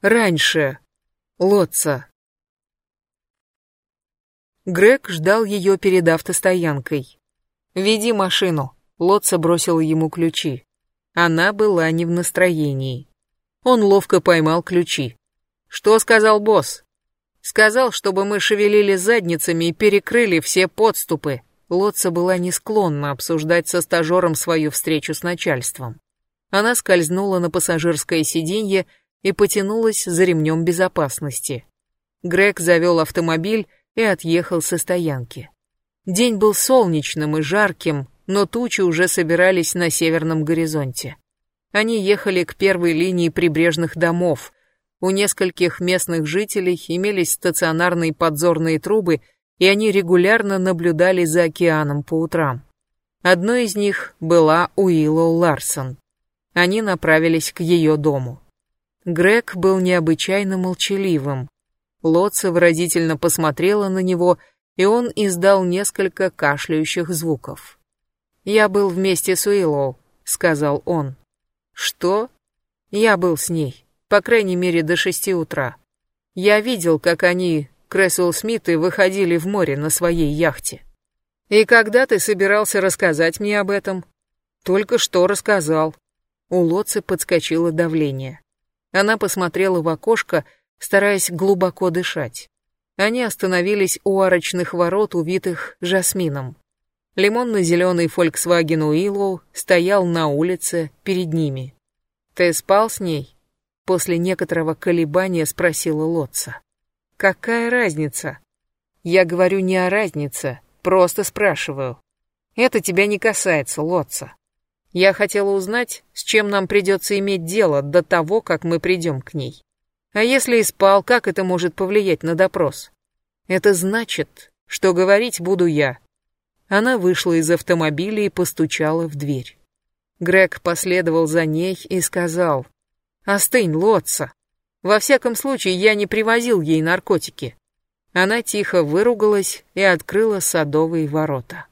Раньше. Лотца. Грег ждал ее перед автостоянкой. «Веди машину», — Лотца бросил ему ключи. Она была не в настроении. Он ловко поймал ключи. «Что сказал босс?» «Сказал, чтобы мы шевелили задницами и перекрыли все подступы». Лотца была не склонна обсуждать со стажером свою встречу с начальством. Она скользнула на пассажирское сиденье и потянулась за ремнем безопасности. Грег завел автомобиль и отъехал со стоянки. День был солнечным и жарким, но тучи уже собирались на северном горизонте. Они ехали к первой линии прибрежных домов. У нескольких местных жителей имелись стационарные подзорные трубы, и они регулярно наблюдали за океаном по утрам. Одной из них была Уиллоу Ларсон. Они направились к ее дому. Грег был необычайно молчаливым. Лотца выразительно посмотрела на него, и он издал несколько кашляющих звуков. «Я был вместе с Уиллоу», — сказал он. «Что?» «Я был с ней, по крайней мере, до шести утра. Я видел, как они, Крэсуэлл Смиты, выходили в море на своей яхте». «И когда ты собирался рассказать мне об этом?» «Только что рассказал». У Лоцы подскочило давление. Она посмотрела в окошко, стараясь глубоко дышать. Они остановились у арочных ворот, увитых жасмином. Лимонно-зеленый Volkswagen Уиллоу стоял на улице перед ними. «Ты спал с ней?» После некоторого колебания спросила Лотца. «Какая разница?» «Я говорю не о разнице, просто спрашиваю. Это тебя не касается, Лотца. Я хотела узнать, с чем нам придется иметь дело до того, как мы придем к ней. А если и спал, как это может повлиять на допрос? Это значит, что говорить буду я. Она вышла из автомобиля и постучала в дверь. Грег последовал за ней и сказал, «Остынь, Лотца. Во всяком случае, я не привозил ей наркотики». Она тихо выругалась и открыла садовые ворота.